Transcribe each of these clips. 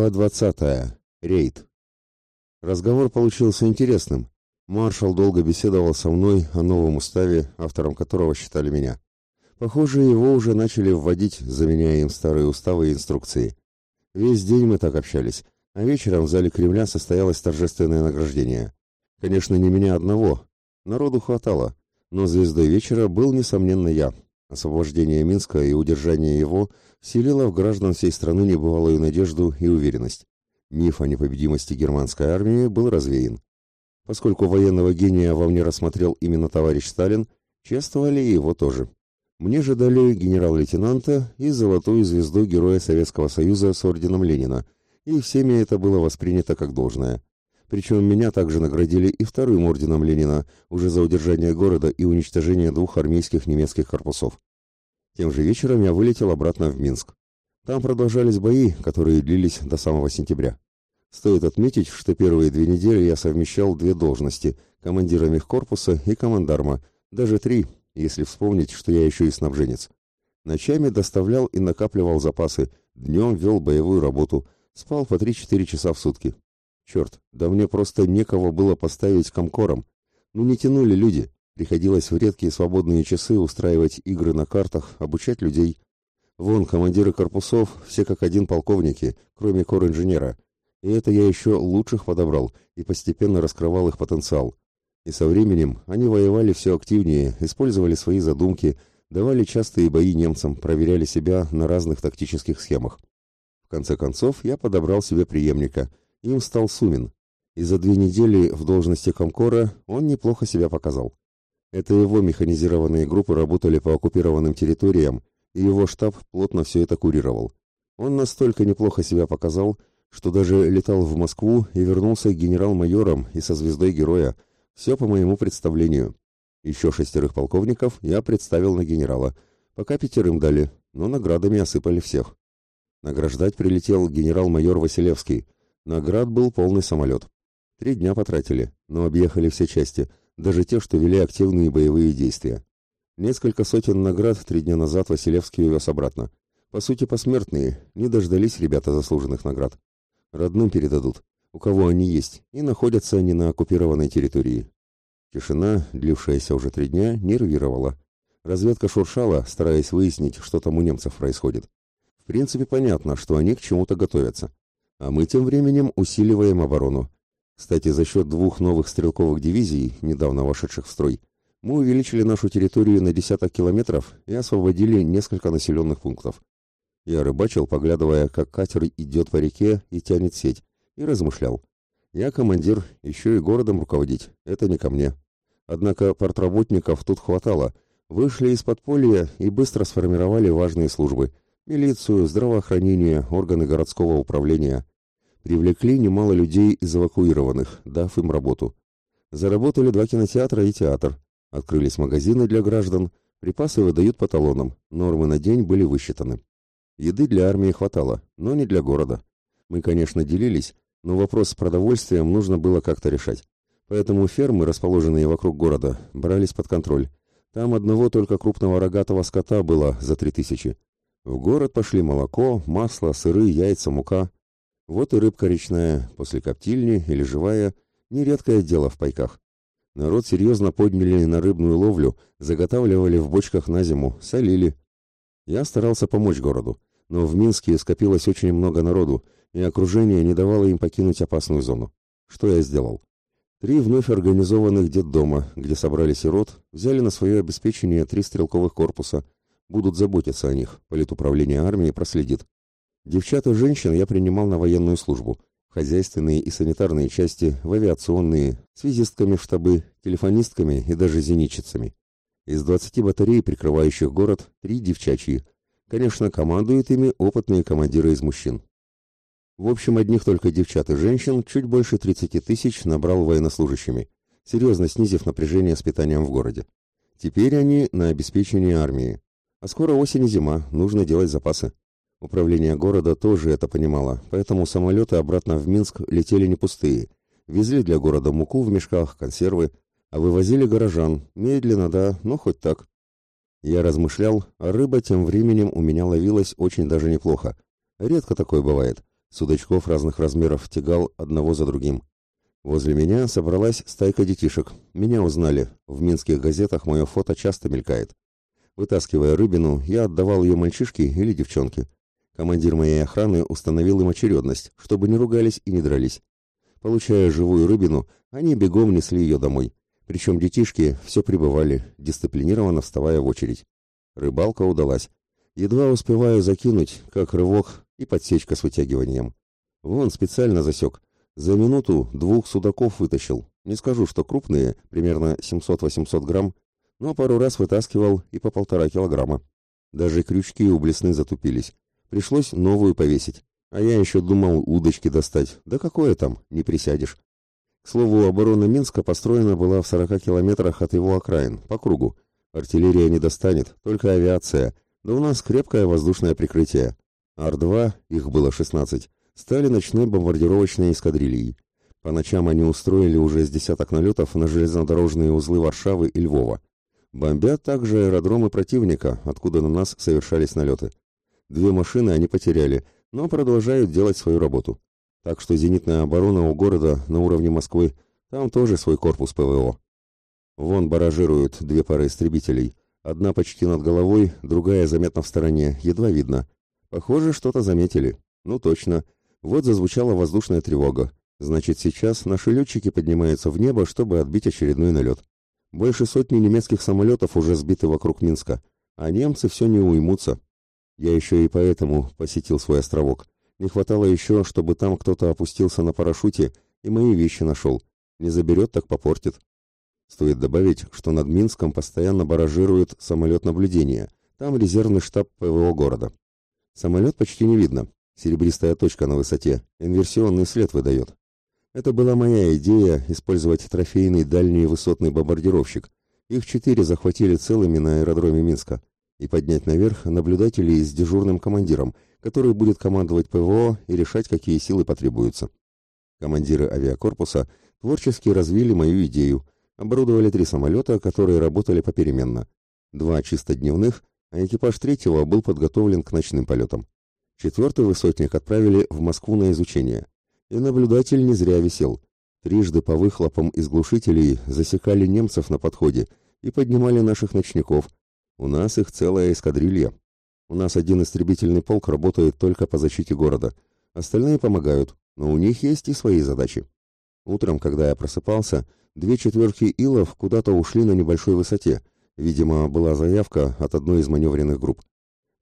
Глава 20. Рейд. Разговор получился интересным. Маршал долго беседовал со мной о новом уставе, автором которого считали меня. Похоже, его уже начали вводить, заменяя им старые уставы и инструкции. Весь день мы так общались, а вечером в зале Кремля состоялось торжественное награждение. Конечно, не меня одного. Народу хватало, но звездой вечера был, несомненно, я. Освобождение Минска и удержание его – вселила в граждан всей страны небывалую надежду и уверенность. Миф о непобедимости германской армии был развеян. Поскольку военного гения во мне рассмотрел именно товарищ Сталин, чествовали его тоже. Мне же дали генерал-лейтенанта и золотую звезду Героя Советского Союза с орденом Ленина, и всеми это было воспринято как должное. Причем меня также наградили и вторым орденом Ленина, уже за удержание города и уничтожение двух армейских немецких корпусов. Тем же вечером я вылетел обратно в Минск. Там продолжались бои, которые длились до самого сентября. Стоит отметить, что первые две недели я совмещал две должности – командира мехкорпуса и командарма, даже три, если вспомнить, что я еще и снабженец. Ночами доставлял и накапливал запасы, днем вел боевую работу, спал по 3-4 часа в сутки. Черт, да мне просто некого было поставить комкором. Ну не тянули люди, Приходилось в редкие свободные часы устраивать игры на картах, обучать людей. Вон, командиры корпусов, все как один полковники, кроме кор-инженера. И это я еще лучших подобрал и постепенно раскрывал их потенциал. И со временем они воевали все активнее, использовали свои задумки, давали частые бои немцам, проверяли себя на разных тактических схемах. В конце концов, я подобрал себе преемника. Им стал Сумин. И за две недели в должности комкора он неплохо себя показал. Это его механизированные группы работали по оккупированным территориям, и его штаб плотно все это курировал. Он настолько неплохо себя показал, что даже летал в Москву и вернулся генерал-майором и со звездой героя. Все по моему представлению. Еще шестерых полковников я представил на генерала. Пока пятерым дали, но наградами осыпали всех. Награждать прилетел генерал-майор Василевский. Наград был полный самолет. Три дня потратили, но объехали все части – даже те, что вели активные боевые действия. Несколько сотен наград три дня назад Василевский увез обратно. По сути, посмертные, не дождались ребята заслуженных наград. Родным передадут, у кого они есть, и находятся они на оккупированной территории. Тишина, длившаяся уже три дня, нервировала. Разведка шуршала, стараясь выяснить, что там у немцев происходит. В принципе, понятно, что они к чему-то готовятся. А мы тем временем усиливаем оборону. Кстати, за счет двух новых стрелковых дивизий, недавно вошедших в строй, мы увеличили нашу территорию на десяток километров и освободили несколько населенных пунктов. Я рыбачил, поглядывая, как катер идет по реке и тянет сеть, и размышлял. Я командир, еще и городом руководить, это не ко мне. Однако портработников тут хватало, вышли из подполья и быстро сформировали важные службы – милицию, здравоохранение, органы городского управления привлекли немало людей из эвакуированных, дав им работу. Заработали два кинотеатра и театр, открылись магазины для граждан, припасы выдают по талонам, нормы на день были высчитаны. Еды для армии хватало, но не для города. Мы, конечно, делились, но вопрос с продовольствием нужно было как-то решать. Поэтому фермы, расположенные вокруг города, брались под контроль. Там одного только крупного рогатого скота было за три тысячи. В город пошли молоко, масло, сыры, яйца, мука. Вот и рыбка речная, после коптильни или живая, нередкое дело в пайках. Народ серьезно подняли на рыбную ловлю, заготавливали в бочках на зиму, солили. Я старался помочь городу, но в Минске скопилось очень много народу, и окружение не давало им покинуть опасную зону. Что я сделал? Три вновь организованных детдома, где собрали сирот, взяли на свое обеспечение три стрелковых корпуса, будут заботиться о них, политуправление армии проследит. Девчат и женщин я принимал на военную службу, хозяйственные и санитарные части, в авиационные, связистками в штабы, телефонистками и даже зенитчицами. Из 20 батарей, прикрывающих город, три девчачьи. Конечно, командуют ими опытные командиры из мужчин. В общем, одних только девчат и женщин чуть больше 30 тысяч набрал военнослужащими, серьезно снизив напряжение с питанием в городе. Теперь они на обеспечении армии. А скоро осень и зима, нужно делать запасы. Управление города тоже это понимало, поэтому самолеты обратно в Минск летели не пустые. Везли для города муку в мешках, консервы, а вывозили горожан. Медленно, да, но хоть так. Я размышлял, а рыба тем временем у меня ловилась очень даже неплохо. Редко такое бывает. Судачков разных размеров тягал одного за другим. Возле меня собралась стайка детишек. Меня узнали. В минских газетах мое фото часто мелькает. Вытаскивая рыбину, я отдавал ее мальчишке или девчонке. Командир моей охраны установил им очередность, чтобы не ругались и не дрались. Получая живую рыбину, они бегом несли ее домой. Причем детишки все пребывали, дисциплинированно вставая в очередь. Рыбалка удалась. Едва успеваю закинуть, как рывок и подсечка с вытягиванием. Вон специально засек. За минуту двух судаков вытащил. Не скажу, что крупные, примерно 700-800 грамм, но пару раз вытаскивал и по полтора килограмма. Даже крючки у блесны затупились. Пришлось новую повесить. А я еще думал удочки достать. Да какое там, не присядешь. К слову, оборона Минска построена была в 40 километрах от его окраин, по кругу. Артиллерия не достанет, только авиация. Да у нас крепкое воздушное прикрытие. Ар-2, их было 16, стали ночной бомбардировочной эскадрильей. По ночам они устроили уже с десяток налетов на железнодорожные узлы Варшавы и Львова. Бомбят также аэродромы противника, откуда на нас совершались налеты. Две машины они потеряли, но продолжают делать свою работу. Так что зенитная оборона у города на уровне Москвы, там тоже свой корпус ПВО. Вон баражируют две пары истребителей. Одна почти над головой, другая заметно в стороне, едва видно. Похоже, что-то заметили. Ну точно. Вот зазвучала воздушная тревога. Значит, сейчас наши летчики поднимаются в небо, чтобы отбить очередной налет. Больше сотни немецких самолетов уже сбиты вокруг Минска, а немцы все не уймутся. Я еще и поэтому посетил свой островок. Не хватало еще, чтобы там кто-то опустился на парашюте и мои вещи нашел. Не заберет, так попортит. Стоит добавить, что над Минском постоянно баражирует самолет наблюдения. Там резервный штаб ПВО города. Самолет почти не видно. Серебристая точка на высоте. Инверсионный след выдает. Это была моя идея использовать трофейный дальний высотный бомбардировщик. Их четыре захватили целыми на аэродроме Минска и поднять наверх наблюдателей с дежурным командиром, который будет командовать ПВО и решать, какие силы потребуются. Командиры авиакорпуса творчески развили мою идею, оборудовали три самолета, которые работали попеременно. Два чисто дневных, а экипаж третьего был подготовлен к ночным полетам. Четвертый высотник отправили в Москву на изучение. И наблюдатель не зря висел. Трижды по выхлопам из глушителей засекали немцев на подходе и поднимали наших ночников – у нас их целая эскадрилья. У нас один истребительный полк работает только по защите города. Остальные помогают, но у них есть и свои задачи. Утром, когда я просыпался, две четверки илов куда-то ушли на небольшой высоте. Видимо, была заявка от одной из маневренных групп.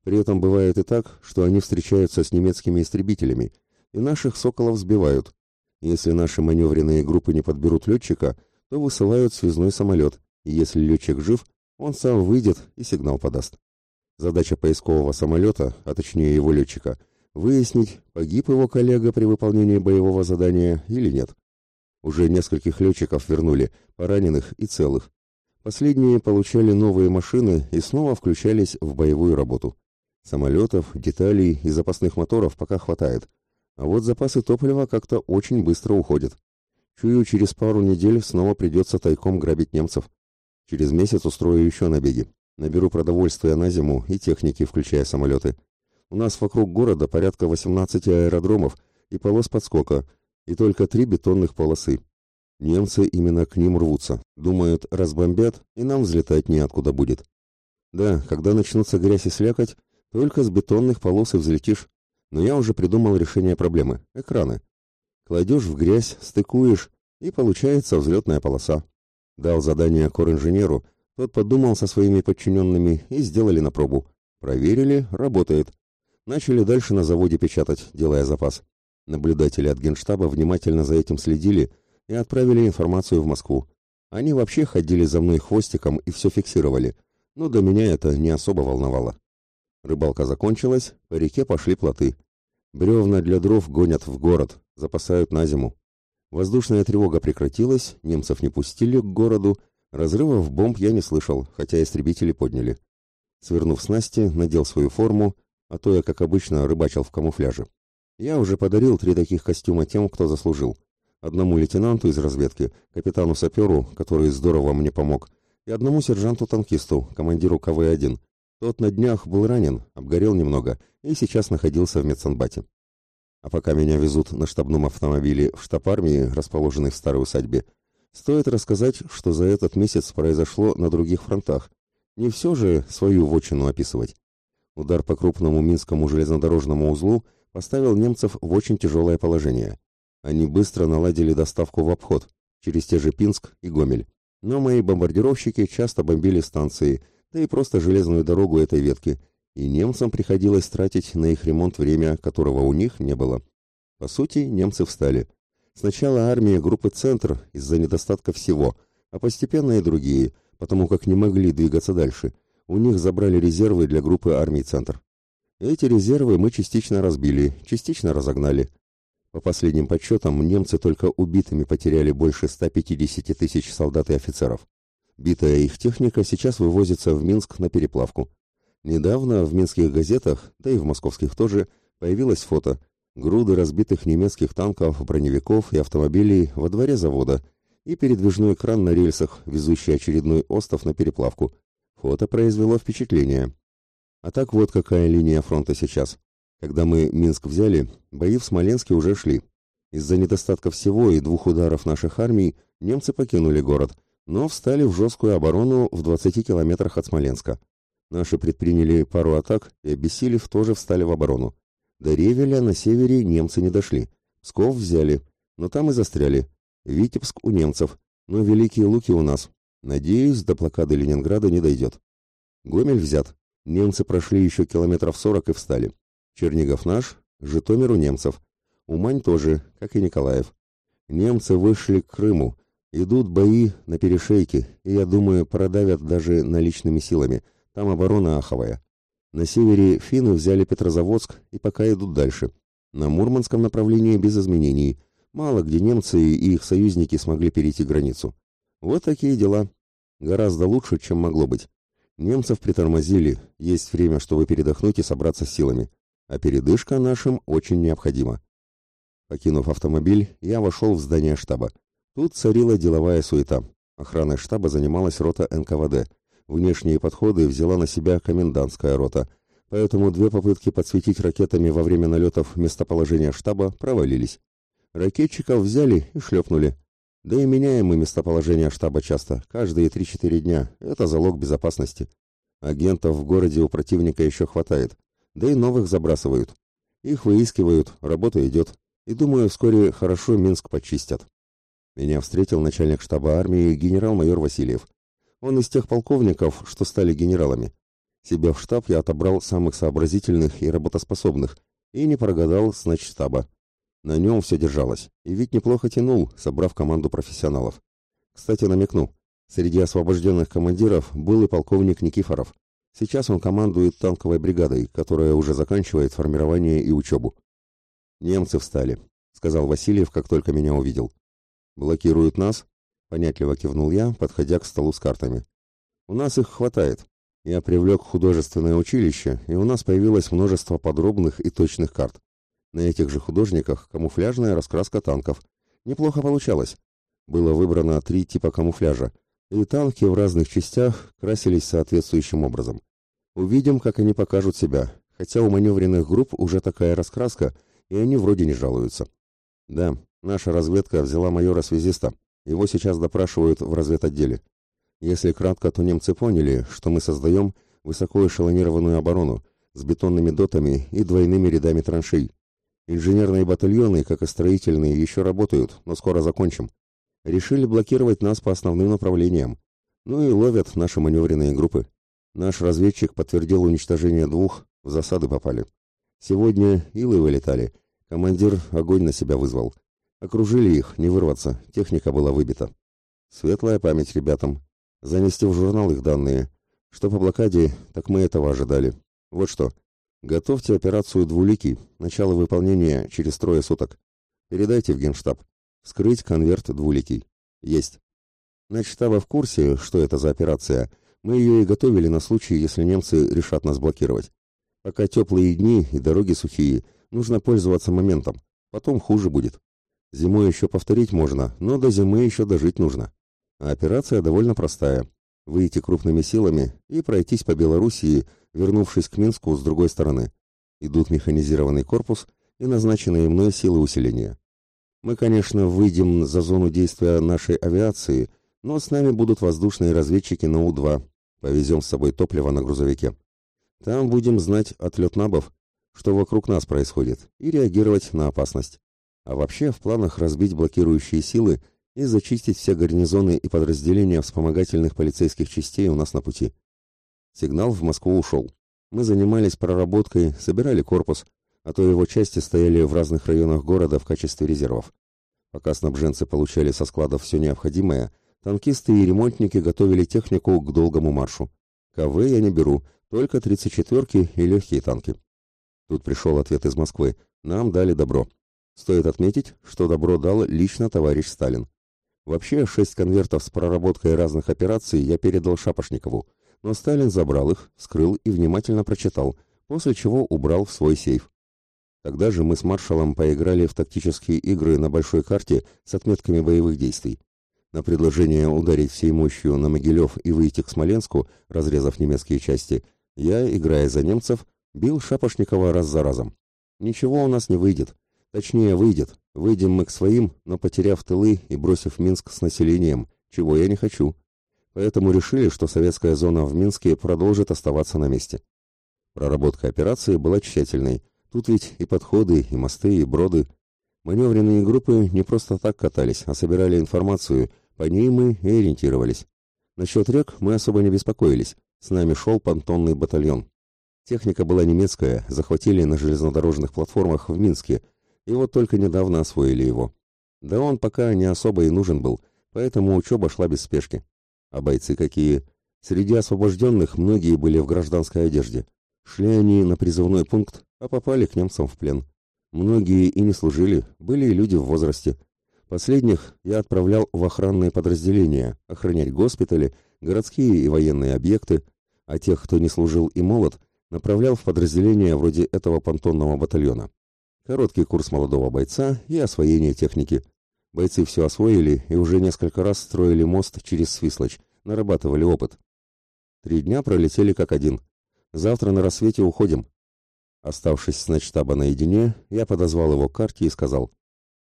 При этом бывает и так, что они встречаются с немецкими истребителями, и наших «Соколов» сбивают. Если наши маневренные группы не подберут летчика, то высылают связной самолет, и если летчик жив, он сам выйдет и сигнал подаст. Задача поискового самолета, а точнее его летчика, выяснить, погиб его коллега при выполнении боевого задания или нет. Уже нескольких летчиков вернули, пораненых и целых. Последние получали новые машины и снова включались в боевую работу. Самолетов, деталей и запасных моторов пока хватает, а вот запасы топлива как-то очень быстро уходят. Чую, через пару недель снова придется тайком грабить немцев. Через месяц устрою еще набеги. Наберу продовольствия на зиму и техники, включая самолеты. У нас вокруг города порядка 18 аэродромов и полос подскока, и только три бетонных полосы. Немцы именно к ним рвутся. Думают, разбомбят, и нам взлетать неоткуда будет. Да, когда начнутся грязь и слякоть, только с бетонных полос и взлетишь. Но я уже придумал решение проблемы. Экраны. Кладешь в грязь, стыкуешь, и получается взлетная полоса. Дал задание кор-инженеру, тот подумал со своими подчиненными и сделали на пробу. Проверили, работает. Начали дальше на заводе печатать, делая запас. Наблюдатели от генштаба внимательно за этим следили и отправили информацию в Москву. Они вообще ходили за мной хвостиком и все фиксировали, но до меня это не особо волновало. Рыбалка закончилась, по реке пошли плоты. Бревна для дров гонят в город, запасают на зиму. Воздушная тревога прекратилась, немцев не пустили к городу, разрывов бомб я не слышал, хотя истребители подняли. Свернув снасти, надел свою форму, а то я, как обычно, рыбачил в камуфляже. Я уже подарил три таких костюма тем, кто заслужил. Одному лейтенанту из разведки, капитану-саперу, который здорово мне помог, и одному сержанту-танкисту, командиру КВ-1. Тот на днях был ранен, обгорел немного и сейчас находился в медсанбате. А пока меня везут на штабном автомобиле в штаб армии, расположенный в старой усадьбе, стоит рассказать, что за этот месяц произошло на других фронтах. Не все же свою вотчину описывать. Удар по крупному Минскому железнодорожному узлу поставил немцев в очень тяжелое положение. Они быстро наладили доставку в обход, через те же Пинск и Гомель. Но мои бомбардировщики часто бомбили станции, да и просто железную дорогу этой ветки, и немцам приходилось тратить на их ремонт время, которого у них не было. По сути, немцы встали. Сначала армия группы «Центр» из-за недостатка всего, а постепенно и другие, потому как не могли двигаться дальше. У них забрали резервы для группы армий «Центр». Эти резервы мы частично разбили, частично разогнали. По последним подсчетам, немцы только убитыми потеряли больше 150 тысяч солдат и офицеров. Битая их техника сейчас вывозится в Минск на переплавку. Недавно в минских газетах, да и в московских тоже, появилось фото. Груды разбитых немецких танков, броневиков и автомобилей во дворе завода и передвижной кран на рельсах, везущий очередной остов на переплавку. Фото произвело впечатление. А так вот какая линия фронта сейчас. Когда мы Минск взяли, бои в Смоленске уже шли. Из-за недостатка всего и двух ударов наших армий немцы покинули город, но встали в жесткую оборону в 20 километрах от Смоленска. Наши предприняли пару атак и, обессилев, тоже встали в оборону. До Ревеля на севере немцы не дошли. Псков взяли, но там и застряли. Витебск у немцев, но Великие Луки у нас. Надеюсь, до блокады Ленинграда не дойдет. Гомель взят. Немцы прошли еще километров сорок и встали. Чернигов наш, Житомир у немцев. Умань тоже, как и Николаев. Немцы вышли к Крыму. Идут бои на перешейке, и, я думаю, продавят даже наличными силами – там оборона аховая. На севере финны взяли Петрозаводск и пока идут дальше. На Мурманском направлении без изменений. Мало где немцы и их союзники смогли перейти границу. Вот такие дела. Гораздо лучше, чем могло быть. Немцев притормозили, есть время, чтобы передохнуть и собраться с силами. А передышка нашим очень необходима. Покинув автомобиль, я вошел в здание штаба. Тут царила деловая суета. Охраной штаба занималась рота НКВД. Внешние подходы взяла на себя комендантская рота, поэтому две попытки подсветить ракетами во время налетов местоположения штаба провалились. Ракетчиков взяли и шлепнули. Да и меняем мы местоположение штаба часто, каждые 3-4 дня. Это залог безопасности. Агентов в городе у противника еще хватает. Да и новых забрасывают. Их выискивают, работа идет. И думаю, вскоре хорошо Минск почистят. Меня встретил начальник штаба армии генерал-майор Васильев. Он из тех полковников, что стали генералами. Себе в штаб я отобрал самых сообразительных и работоспособных, и не прогадал с штаба. На нем все держалось, и ведь неплохо тянул, собрав команду профессионалов. Кстати, намекну, среди освобожденных командиров был и полковник Никифоров. Сейчас он командует танковой бригадой, которая уже заканчивает формирование и учебу. «Немцы встали», — сказал Васильев, как только меня увидел. «Блокируют нас?» Понятливо кивнул я, подходя к столу с картами. У нас их хватает. Я привлек художественное училище, и у нас появилось множество подробных и точных карт. На этих же художниках камуфляжная раскраска танков. Неплохо получалось. Было выбрано три типа камуфляжа, и танки в разных частях красились соответствующим образом. Увидим, как они покажут себя, хотя у маневренных групп уже такая раскраска, и они вроде не жалуются. Да, наша разведка взяла майора-связиста, его сейчас допрашивают в разведотделе. Если кратко, то немцы поняли, что мы создаем высоко эшелонированную оборону с бетонными дотами и двойными рядами траншей. Инженерные батальоны, как и строительные, еще работают, но скоро закончим. Решили блокировать нас по основным направлениям. Ну и ловят наши маневренные группы. Наш разведчик подтвердил уничтожение двух, в засады попали. Сегодня илы вылетали. Командир огонь на себя вызвал. Окружили их, не вырваться, техника была выбита. Светлая память ребятам. Занести в журнал их данные. Что по блокаде, так мы этого ожидали. Вот что. Готовьте операцию «Двуликий». Начало выполнения через трое суток. Передайте в генштаб. Скрыть конверт «Двуликий». Есть. Начштаба в курсе, что это за операция. Мы ее и готовили на случай, если немцы решат нас блокировать. Пока теплые дни и дороги сухие, нужно пользоваться моментом. Потом хуже будет. Зимой еще повторить можно, но до зимы еще дожить нужно. А операция довольно простая. Выйти крупными силами и пройтись по Белоруссии, вернувшись к Минску с другой стороны. Идут механизированный корпус и назначенные мной силы усиления. Мы, конечно, выйдем за зону действия нашей авиации, но с нами будут воздушные разведчики на У-2. Повезем с собой топливо на грузовике. Там будем знать от летнабов, что вокруг нас происходит, и реагировать на опасность. А вообще в планах разбить блокирующие силы и зачистить все гарнизоны и подразделения вспомогательных полицейских частей у нас на пути. Сигнал в Москву ушел. Мы занимались проработкой, собирали корпус, а то его части стояли в разных районах города в качестве резервов. Пока снабженцы получали со складов все необходимое, танкисты и ремонтники готовили технику к долгому маршу. КВ я не беру, только 34-ки и легкие танки. Тут пришел ответ из Москвы. Нам дали добро. Стоит отметить, что добро дал лично товарищ Сталин. Вообще, шесть конвертов с проработкой разных операций я передал Шапошникову, но Сталин забрал их, скрыл и внимательно прочитал, после чего убрал в свой сейф. Тогда же мы с маршалом поиграли в тактические игры на большой карте с отметками боевых действий. На предложение ударить всей мощью на Могилев и выйти к Смоленску, разрезав немецкие части, я, играя за немцев, бил Шапошникова раз за разом. Ничего у нас не выйдет. Точнее, выйдет. Выйдем мы к своим, но потеряв тылы и бросив Минск с населением, чего я не хочу. Поэтому решили, что советская зона в Минске продолжит оставаться на месте. Проработка операции была тщательной, Тут ведь и подходы, и мосты, и броды. Маневренные группы не просто так катались, а собирали информацию, по ней мы и ориентировались. Насчет рек мы особо не беспокоились, с нами шел понтонный батальон. Техника была немецкая, захватили на железнодорожных платформах в Минске, и вот только недавно освоили его. Да он пока не особо и нужен был, поэтому учеба шла без спешки. А бойцы какие? Среди освобожденных многие были в гражданской одежде. Шли они на призывной пункт, а попали к немцам в плен. Многие и не служили, были и люди в возрасте. Последних я отправлял в охранные подразделения, охранять госпитали, городские и военные объекты, а тех, кто не служил и молод, направлял в подразделения вроде этого понтонного батальона. Короткий курс молодого бойца и освоение техники. Бойцы все освоили и уже несколько раз строили мост через Свислочь, нарабатывали опыт. Три дня пролетели как один. Завтра на рассвете уходим. Оставшись с начтаба наедине, я подозвал его к карте и сказал,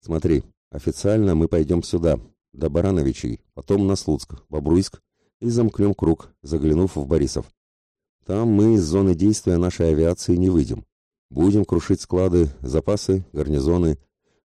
«Смотри, официально мы пойдем сюда, до Барановичей, потом на Слуцк, Бобруйск и замкнем круг, заглянув в Борисов. Там мы из зоны действия нашей авиации не выйдем. Будем крушить склады, запасы, гарнизоны.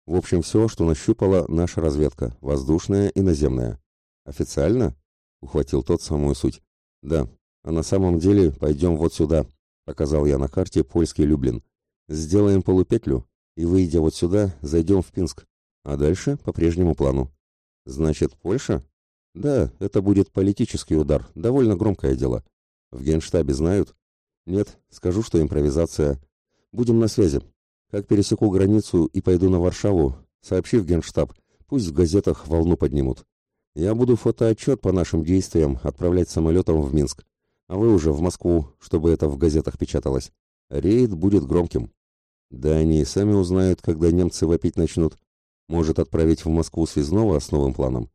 В общем, все, что нащупала наша разведка, воздушная и наземная. Официально?» — ухватил тот самую суть. «Да, а на самом деле пойдем вот сюда, показал я на карте польский Люблин. Сделаем полупетлю и, выйдя вот сюда, зайдем в Пинск, а дальше по прежнему плану. Значит, Польша? Да, это будет политический удар, довольно громкое дело. В Генштабе знают? Нет, скажу, что импровизация. Будем на связи. Как пересеку границу и пойду на Варшаву, сообщи в Генштаб, пусть в газетах волну поднимут. Я буду фотоотчет по нашим действиям отправлять самолетом в Минск а вы уже в Москву, чтобы это в газетах печаталось. Рейд будет громким. Да они и сами узнают, когда немцы вопить начнут. Может отправить в Москву связного с новым планом.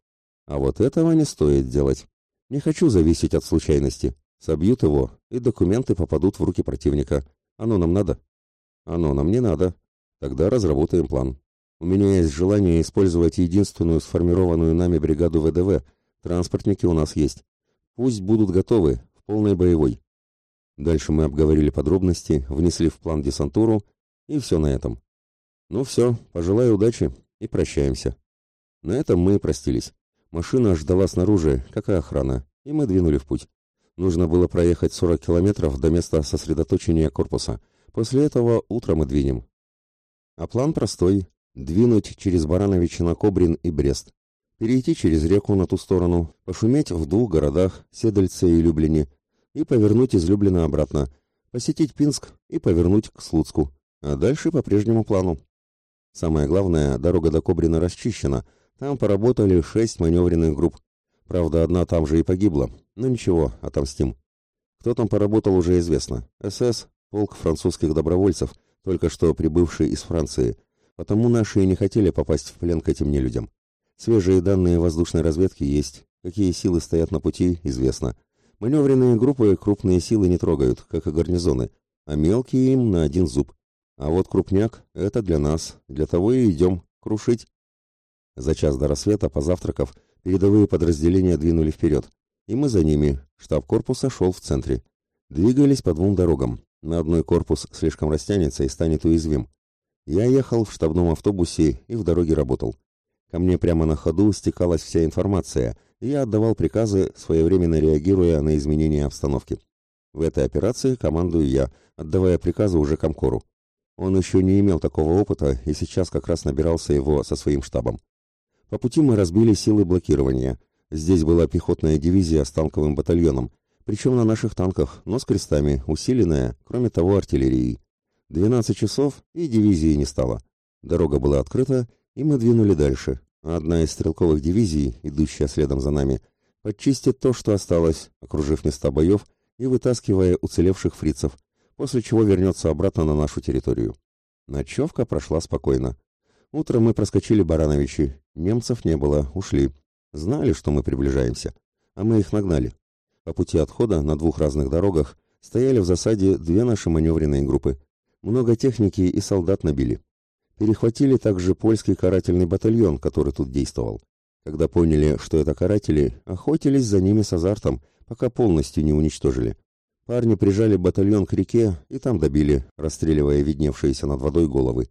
А вот этого не стоит делать. Не хочу зависеть от случайности. Собьют его, и документы попадут в руки противника. Оно нам надо? Оно нам не надо. Тогда разработаем план. У меня есть желание использовать единственную сформированную нами бригаду ВДВ. Транспортники у нас есть. Пусть будут готовы, полной боевой. Дальше мы обговорили подробности, внесли в план десантуру, и все на этом. Ну все, пожелаю удачи и прощаемся. На этом мы и простились. Машина ждала снаружи, как и охрана, и мы двинули в путь. Нужно было проехать 40 километров до места сосредоточения корпуса. После этого утром мы двинем. А план простой. Двинуть через Барановичи на Кобрин и Брест. Перейти через реку на ту сторону, пошуметь в двух городах, Седальце и Люблине, и повернуть из Люблина обратно, посетить Пинск и повернуть к Слуцку, а дальше по прежнему плану. Самое главное, дорога до Кобрина расчищена, там поработали шесть маневренных групп. Правда, одна там же и погибла, но ничего, отомстим. Кто там поработал, уже известно. СС, полк французских добровольцев, только что прибывший из Франции, потому наши и не хотели попасть в плен к этим нелюдям. Свежие данные воздушной разведки есть, какие силы стоят на пути, известно. Маневренные группы крупные силы не трогают, как и гарнизоны, а мелкие им на один зуб. А вот крупняк — это для нас, для того и идем крушить. За час до рассвета, позавтракав, передовые подразделения двинули вперед, и мы за ними, штаб корпуса шел в центре. Двигались по двум дорогам, на одной корпус слишком растянется и станет уязвим. Я ехал в штабном автобусе и в дороге работал. Ко мне прямо на ходу стекалась вся информация, и я отдавал приказы, своевременно реагируя на изменения обстановки. В этой операции командую я, отдавая приказы уже Комкору. Он еще не имел такого опыта и сейчас как раз набирался его со своим штабом. По пути мы разбили силы блокирования. Здесь была пехотная дивизия с танковым батальоном, причем на наших танках, но с крестами, усиленная, кроме того, артиллерией. 12 часов, и дивизии не стало. Дорога была открыта, и мы двинули дальше. одна из стрелковых дивизий, идущая следом за нами, подчистит то, что осталось, окружив места боев и вытаскивая уцелевших фрицев, после чего вернется обратно на нашу территорию. Ночевка прошла спокойно. Утром мы проскочили Барановичи, немцев не было, ушли. Знали, что мы приближаемся, а мы их нагнали. По пути отхода на двух разных дорогах стояли в засаде две наши маневренные группы. Много техники и солдат набили. Перехватили также польский карательный батальон, который тут действовал. Когда поняли, что это каратели, охотились за ними с азартом, пока полностью не уничтожили. Парни прижали батальон к реке и там добили, расстреливая видневшиеся над водой головы.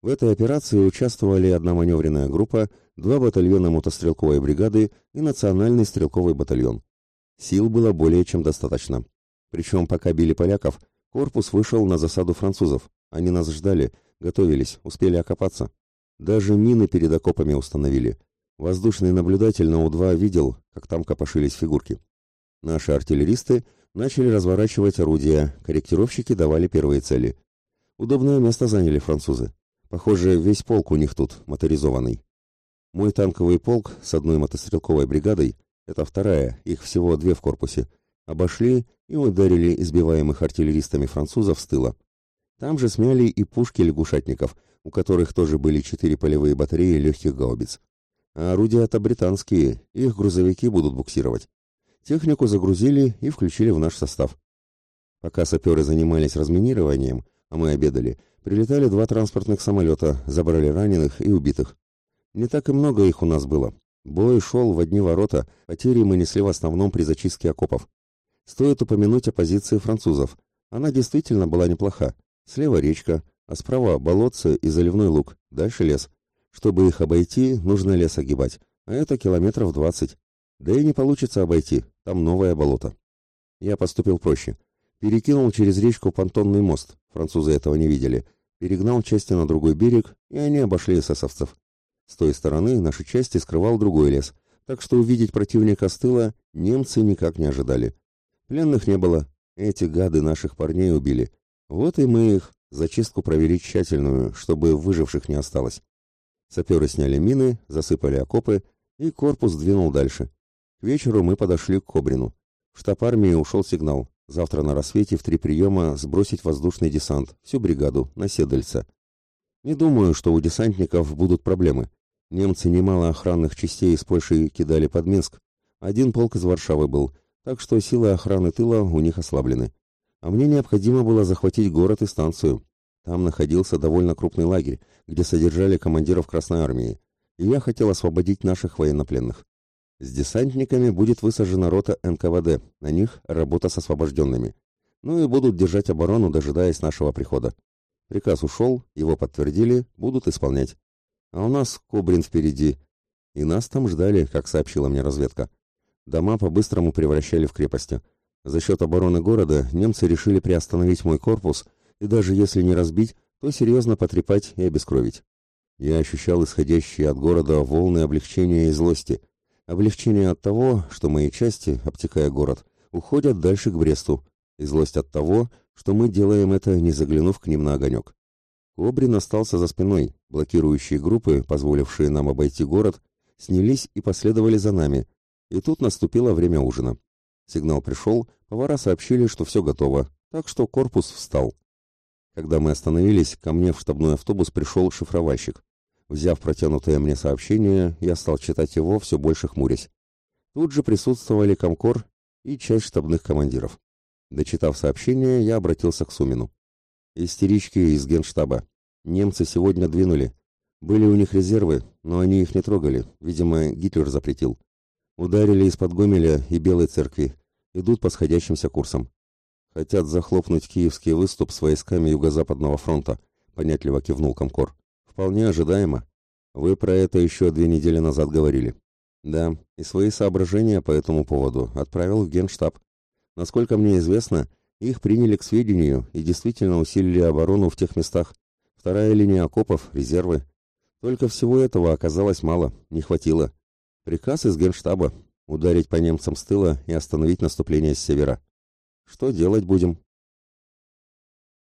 В этой операции участвовали одна маневренная группа, два батальона мотострелковой бригады и национальный стрелковый батальон. Сил было более чем достаточно. Причем, пока били поляков, корпус вышел на засаду французов. Они нас ждали, готовились, успели окопаться. Даже мины перед окопами установили. Воздушный наблюдатель на У-2 видел, как там копошились фигурки. Наши артиллеристы начали разворачивать орудия, корректировщики давали первые цели. Удобное место заняли французы. Похоже, весь полк у них тут моторизованный. Мой танковый полк с одной мотострелковой бригадой это вторая, их всего две в корпусе, обошли и ударили избиваемых артиллеристами французов с тыла. Там же смяли и пушки лягушатников, у которых тоже были четыре полевые батареи легких гаубиц. А орудия-то британские, их грузовики будут буксировать. Технику загрузили и включили в наш состав. Пока саперы занимались разминированием, а мы обедали, прилетали два транспортных самолета, забрали раненых и убитых. Не так и много их у нас было, Бой шел в одни ворота, потери мы несли в основном при зачистке окопов. Стоит упомянуть о позиции французов. Она действительно была неплоха. Слева речка, а справа болотце и заливной луг, дальше лес. Чтобы их обойти, нужно лес огибать, а это километров двадцать. Да и не получится обойти, там новое болото. Я поступил проще. Перекинул через речку понтонный мост, французы этого не видели, перегнал части на другой берег, и они обошли эсэсовцев. С той стороны наши части скрывал другой лес, так что увидеть противника с тыла немцы никак не ожидали. Пленных не было, эти гады наших парней убили. Вот и мы их, зачистку провели тщательную, чтобы выживших не осталось. Саперы сняли мины, засыпали окопы, и корпус двинул дальше. К вечеру мы подошли к Кобрину. В штаб армии ушел сигнал. Завтра на рассвете в три приема сбросить воздушный десант, всю бригаду, на Седельца. Не думаю, что у десантников будут проблемы. Немцы немало охранных частей из Польши кидали под Минск. Один полк из Варшавы был, так что силы охраны тыла у них ослаблены. А мне необходимо было захватить город и станцию. Там находился довольно крупный лагерь, где содержали командиров Красной Армии, и я хотел освободить наших военнопленных. С десантниками будет высажена рота НКВД, на них работа с освобожденными. Ну и будут держать оборону, дожидаясь нашего прихода. Приказ ушел, его подтвердили, будут исполнять. А у нас Кобрин впереди. И нас там ждали, как сообщила мне разведка. Дома по-быстрому превращали в крепости. За счет обороны города немцы решили приостановить мой корпус и даже если не разбить, то серьезно потрепать и обескровить. Я ощущал исходящие от города волны облегчения и злости. Облегчение от того, что мои части, обтекая город, уходят дальше к Бресту, и злость от того, что мы делаем это, не заглянув к ним на огонек. Кобрин остался за спиной, блокирующие группы, позволившие нам обойти город, снялись и последовали за нами, и тут наступило время ужина. Сигнал пришел, повара сообщили, что все готово, так что корпус встал. Когда мы остановились, ко мне в штабной автобус пришел шифровальщик. Взяв протянутое мне сообщение, я стал читать его, все больше хмурясь. Тут же присутствовали Комкор и часть штабных командиров. Дочитав сообщение, я обратился к Сумину. Истерички из генштаба. Немцы сегодня двинули. Были у них резервы, но они их не трогали. Видимо, Гитлер запретил. Ударили из-под Гомеля и Белой церкви. Идут по сходящимся курсам. Хотят захлопнуть киевский выступ с войсками Юго-Западного фронта, понятливо кивнул Комкор. Вполне ожидаемо. Вы про это еще две недели назад говорили. Да, и свои соображения по этому поводу отправил в Генштаб. Насколько мне известно, их приняли к сведению и действительно усилили оборону в тех местах. Вторая линия окопов, резервы. Только всего этого оказалось мало, не хватило. Приказ из Генштаба – ударить по немцам с тыла и остановить наступление с севера. Что делать будем?